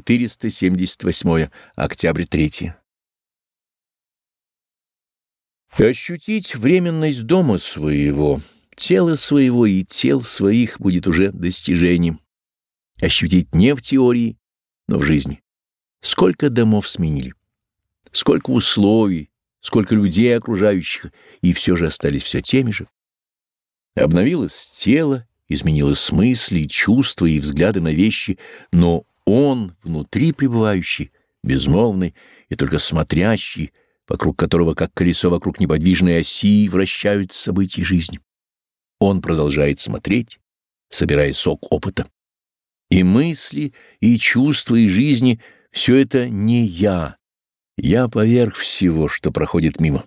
478. Октябрь 3. Ощутить временность дома своего, тела своего и тел своих будет уже достижением. Ощутить не в теории, но в жизни. Сколько домов сменили, сколько условий, сколько людей окружающих, и все же остались все теми же. Обновилось тело, изменилось мысли, чувства и взгляды на вещи, но он, внутри пребывающий, безмолвный и только смотрящий, вокруг которого, как колесо вокруг неподвижной оси, вращаются события жизни. Он продолжает смотреть, собирая сок опыта. И мысли, и чувства, и жизни — все это не я. Я поверх всего, что проходит мимо.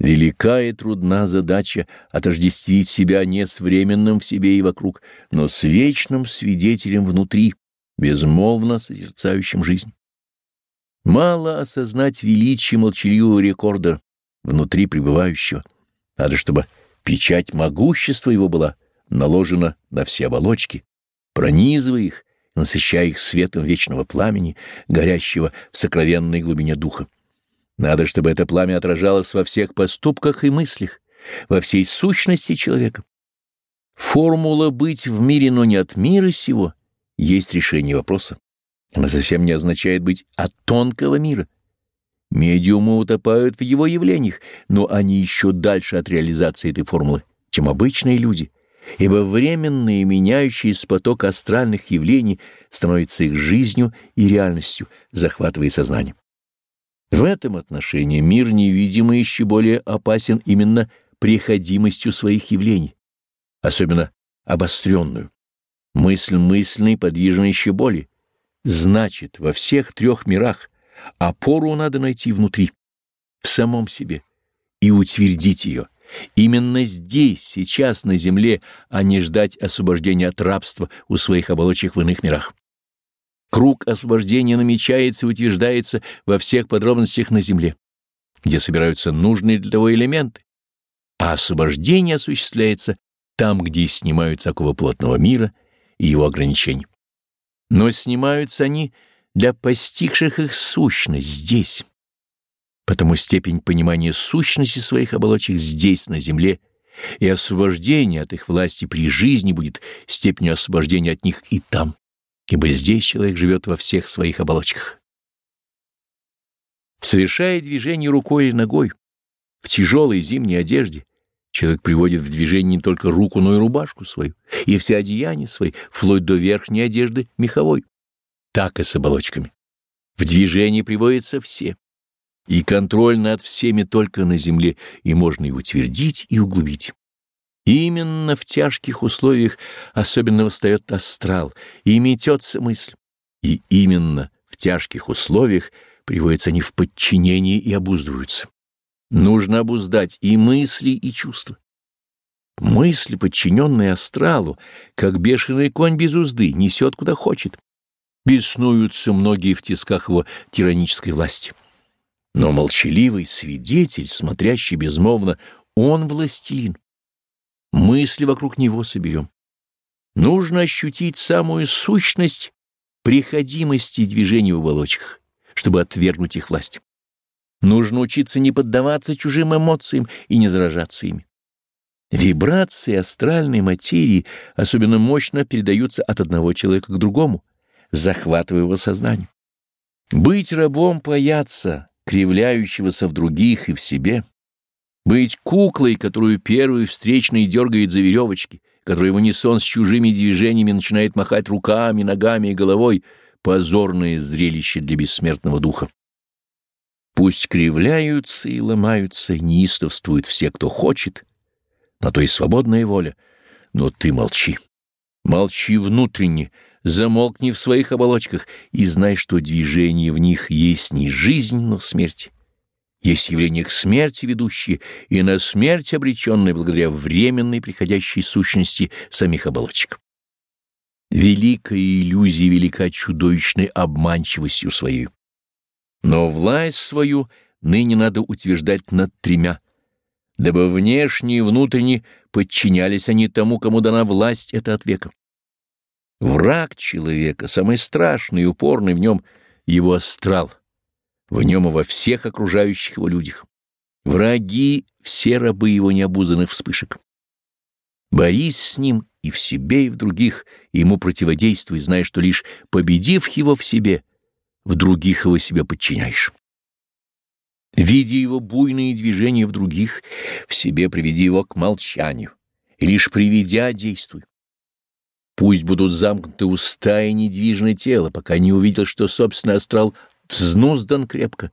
Велика и трудна задача отождествить себя не с временным в себе и вокруг, но с вечным свидетелем внутри, безмолвно созерцающим жизнь. Мало осознать величие молчаливого рекорда внутри пребывающего. Надо, чтобы печать могущества его была наложена на все оболочки, пронизывая их, насыщая их светом вечного пламени, горящего в сокровенной глубине духа. Надо, чтобы это пламя отражалось во всех поступках и мыслях, во всей сущности человека. Формула «быть в мире, но не от мира сего» есть решение вопроса. Она совсем не означает быть от тонкого мира. Медиумы утопают в его явлениях, но они еще дальше от реализации этой формулы, чем обычные люди, ибо временные меняющиеся поток астральных явлений становится их жизнью и реальностью, захватывая сознание. В этом отношении мир невидимый еще более опасен именно приходимостью своих явлений, особенно обостренную. Мысль мысленной подвижна еще более. Значит, во всех трех мирах опору надо найти внутри, в самом себе, и утвердить ее. Именно здесь, сейчас, на земле, а не ждать освобождения от рабства у своих оболочек в иных мирах. Круг освобождения намечается и утверждается во всех подробностях на земле, где собираются нужные для того элементы, а освобождение осуществляется там, где снимаются оковы плотного мира и его ограничений. Но снимаются они для постигших их сущность здесь. Потому степень понимания сущности своих оболочек здесь, на земле, и освобождение от их власти при жизни будет степенью освобождения от них и там, ибо здесь человек живет во всех своих оболочках. Совершая движение рукой или ногой, в тяжелой зимней одежде, Человек приводит в движение не только руку, но и рубашку свою, и все одеяния свои, вплоть до верхней одежды меховой. Так и с оболочками. В движение приводятся все. И контроль над всеми только на земле, и можно и утвердить, и углубить. Именно в тяжких условиях особенно восстает астрал, и метется мысль. И именно в тяжких условиях приводятся они в подчинение и обуздываются. Нужно обуздать и мысли, и чувства. Мысли, подчиненные астралу, как бешеный конь без узды, несет куда хочет. Беснуются многие в тисках его тиранической власти. Но молчаливый свидетель, смотрящий безмолвно, он властелин. Мысли вокруг него соберем. Нужно ощутить самую сущность приходимости движений в оболочках, чтобы отвергнуть их власть. Нужно учиться не поддаваться чужим эмоциям и не заражаться ими. Вибрации астральной материи особенно мощно передаются от одного человека к другому, захватывая его сознание. Быть рабом паяться, кривляющегося в других и в себе, быть куклой, которую первый встречный дергает за веревочки, который в с чужими движениями начинает махать руками, ногами и головой, позорное зрелище для бессмертного духа. Пусть кривляются и ломаются, неистовствуют все, кто хочет, на то и свободная воля, но ты молчи. Молчи внутренне, замолкни в своих оболочках и знай, что движение в них есть не жизнь, но смерть. Есть явление к смерти ведущие и на смерть обреченные благодаря временной приходящей сущности самих оболочек. Великая иллюзия велика чудовищной обманчивостью своей. Но власть свою ныне надо утверждать над тремя, дабы внешне и внутренне подчинялись они тому, кому дана власть это от века. Враг человека, самый страшный и упорный в нем — его астрал, в нем и во всех окружающих его людях. Враги — все рабы его необузанных вспышек. Борись с ним и в себе, и в других, и ему противодействуй, зная, что лишь победив его в себе, в других его себе подчиняешь. Видя его буйные движения в других, в себе приведи его к молчанию, и лишь приведя действуй. Пусть будут замкнуты уста и недвижно тело, пока не увидел, что собственный астрал взнуздан крепко,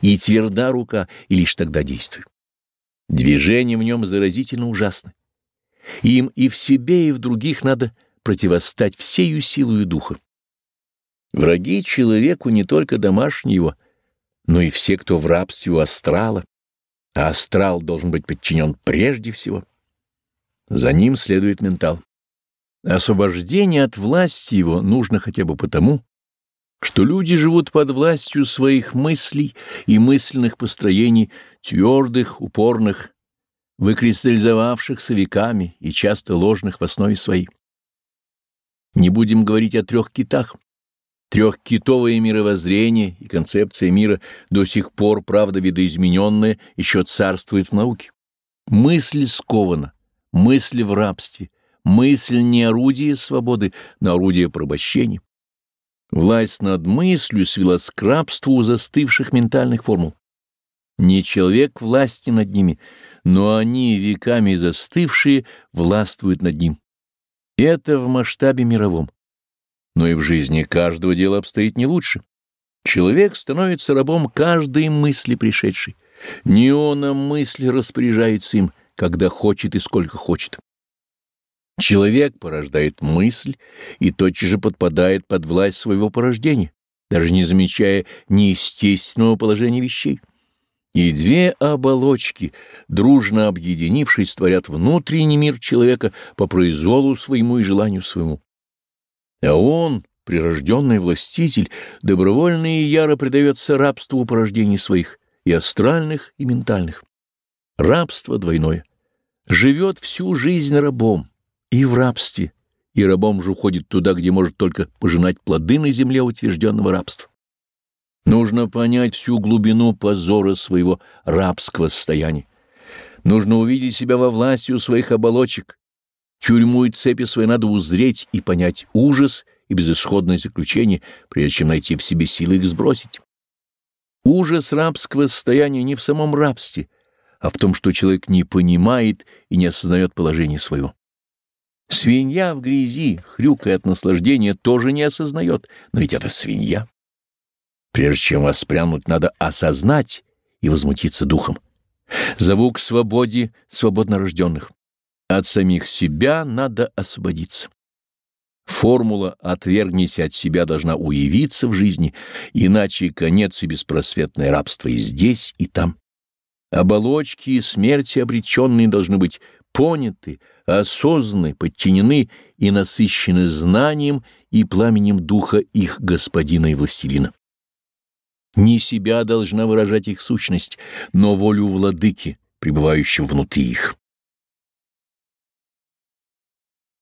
и тверда рука, и лишь тогда действуй. Движения в нем заразительно ужасны. Им и в себе, и в других надо противостать всею силою духа. Враги человеку не только домашние его, но и все, кто в рабстве у астрала, а астрал должен быть подчинен прежде всего. За ним следует ментал. Освобождение от власти его нужно хотя бы потому, что люди живут под властью своих мыслей и мысленных построений, твердых, упорных, выкристаллизовавшихся веками и часто ложных в основе своей. Не будем говорить о трех китах. Трехкитовое мировоззрение и концепция мира до сих пор, правда, видоизмененная, еще царствует в науке. Мысль скована, мысль в рабстве, мысль не орудие свободы, но орудие порабощения. Власть над мыслью свелась к рабству застывших ментальных формул. Не человек власти над ними, но они, веками застывшие, властвуют над ним. Это в масштабе мировом но и в жизни каждого дела обстоит не лучше. Человек становится рабом каждой мысли пришедшей. Не он, а мысль распоряжается им, когда хочет и сколько хочет. Человек порождает мысль и тотчас же подпадает под власть своего порождения, даже не замечая неестественного положения вещей. И две оболочки, дружно объединившись, творят внутренний мир человека по произволу своему и желанию своему. А он, прирожденный властитель, добровольно и яро предается рабству порождений своих, и астральных, и ментальных. Рабство двойное. Живет всю жизнь рабом, и в рабстве, и рабом же уходит туда, где может только пожинать плоды на земле утвержденного рабства. Нужно понять всю глубину позора своего рабского состояния. Нужно увидеть себя во власти у своих оболочек, Тюрьму и цепи свои надо узреть и понять ужас и безысходное заключение, прежде чем найти в себе силы их сбросить. Ужас рабского состояния не в самом рабстве, а в том, что человек не понимает и не осознает положение своего. Свинья в грязи, хрюкая от наслаждения, тоже не осознает, но ведь это свинья. Прежде чем воспрянуть, надо осознать и возмутиться духом. Зову к свободе свободно рожденных. От самих себя надо освободиться. Формула «отвергнись от себя» должна уявиться в жизни, иначе конец и беспросветное рабство и здесь, и там. Оболочки и смерти обреченные должны быть поняты, осознаны, подчинены и насыщены знанием и пламенем духа их господина и властелина. Не себя должна выражать их сущность, но волю владыки, пребывающего внутри их.